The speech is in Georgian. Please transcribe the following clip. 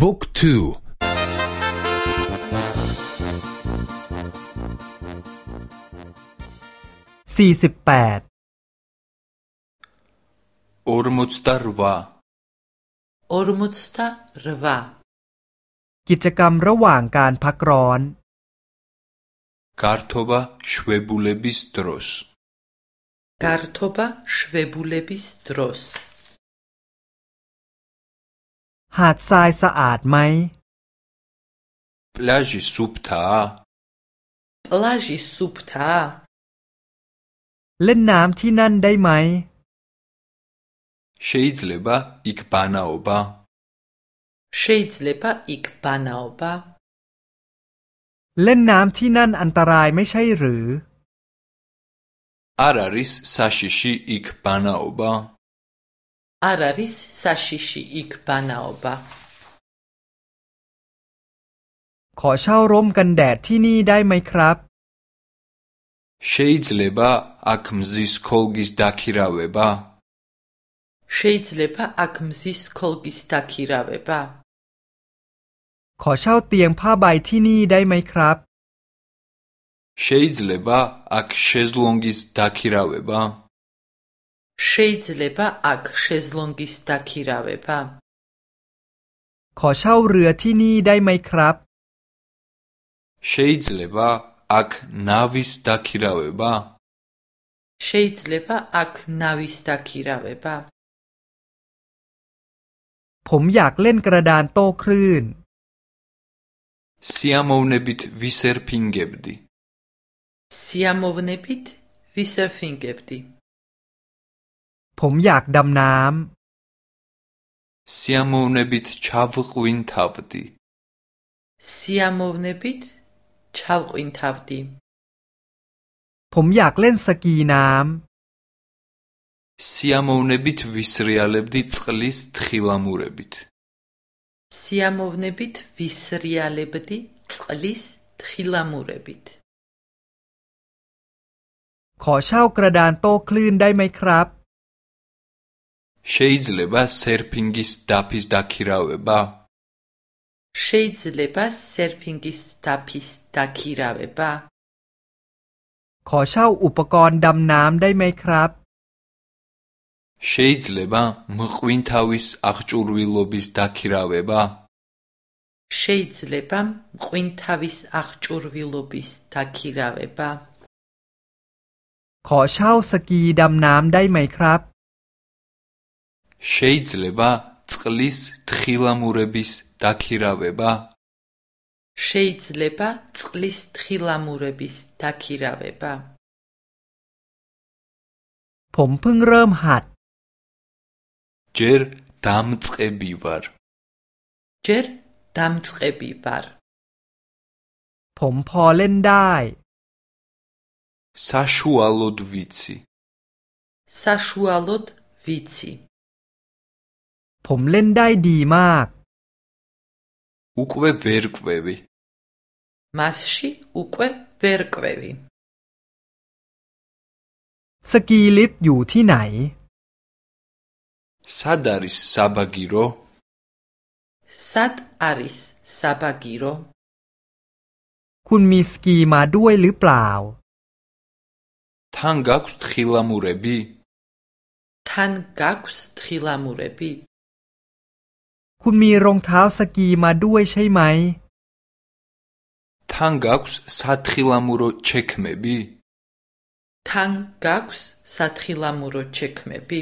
บุ๊กทูสี่สิบแปดอร์มุตตารวาอร์มุตตารวากิจกรรมระหว่างการพักร้อนการทบะชเวบุเลบิสตรสการทบะชเวบุเลบิสตรส หาดทรายสะอาดไหม პლაჟი სუფთაა პლაჟი სუფთაა เล่นน้ำที่นั่นได้ไหม შეიძლება იქ ბანაობა შეიძლება იქ ბანაობა เล่นน้ำที่นั่นอันตรายไม่ใช่หรือ არ არის საშიში იქ ბანაობა არ არის საშიში იქ ბანაობა ขอเช่าร่มกันแดดที่นี่ได้ไหมครับ შეიძლება აქ მზის ქოლგის დაქირავება შეიძლება აქ მზის ქოლგის დაქირავება ขอเช่าเตียงผ้าใบที่นี่ได้ไหมครับ შეიძლება აქ შეზლონგის დაქირავება შეიძლება აქ შეზლონგის დაქირავება ขอเช่าเรือที่นี่ได้ไหมครับ შეიძლება აქ ნავის დაქირავება შეიძლება აქ ნავის დაქირავება ผมอยากเล่นกระดานโต้คลื่น სიამოვნებით ვისერფინგებდი სიამოვნებით ვისერფინგებდი ผมอยากดำน้ სიამოვნებით ჩავყვინთავდი სიამოვნებით ჩავყვინთავდი ำ ผมอยากเล่นสกีน้ სიამოვნებით ვისრიალებდი წყლის თხილამურებით სიამოვნებით ვისრიალებდი წყლის თხილამურებით ำ ขอเช่ากระดานโต้คลื่นได้ไหมครับ შეიძლება სერფინგის დაფის დაქირავება შეიძლება სერფინგის დაფის დაქირავება ขอเช่าอุปกรณ์ดำน้ำได้ไหมครับ შეიძლება მყვინთავის აღჭურვილობის დაქირავება შეიძლება მყვინთავის აღჭურვილობის დაქირავება ขอเช่าสกีดำน้ำได้ไหมครับ შეიძლება წყლის თხილამურების დაქირავება შეიძლება წყლის თხილამურების დაქირავება ผมเพิ่งเริ่มหัด ჯერ დამწყები ვარ ჯერ დამწყები ვარ ผมพอเล่นได้ საშუალოდ ვიცი საშუალოდ ვიცი ผมเล่นได้ดีมาก უკვე ვერ ყვევი მასში უკვე ვერ ყვევი สกีลิฟต์อยู่ที่ไหน სად არის საბაგირო სად არის საბაგირო คุณมีสกีมาด้วยหรือเปล่า თან გაქვს თხილამურები თან გაქვს თხილამურები คุณมีรองเท้าสกีมาด้วยใช่ไหม თან გაქვს სათხილამურო ჩექმები თან გაქვს სათხილამურო ჩექმები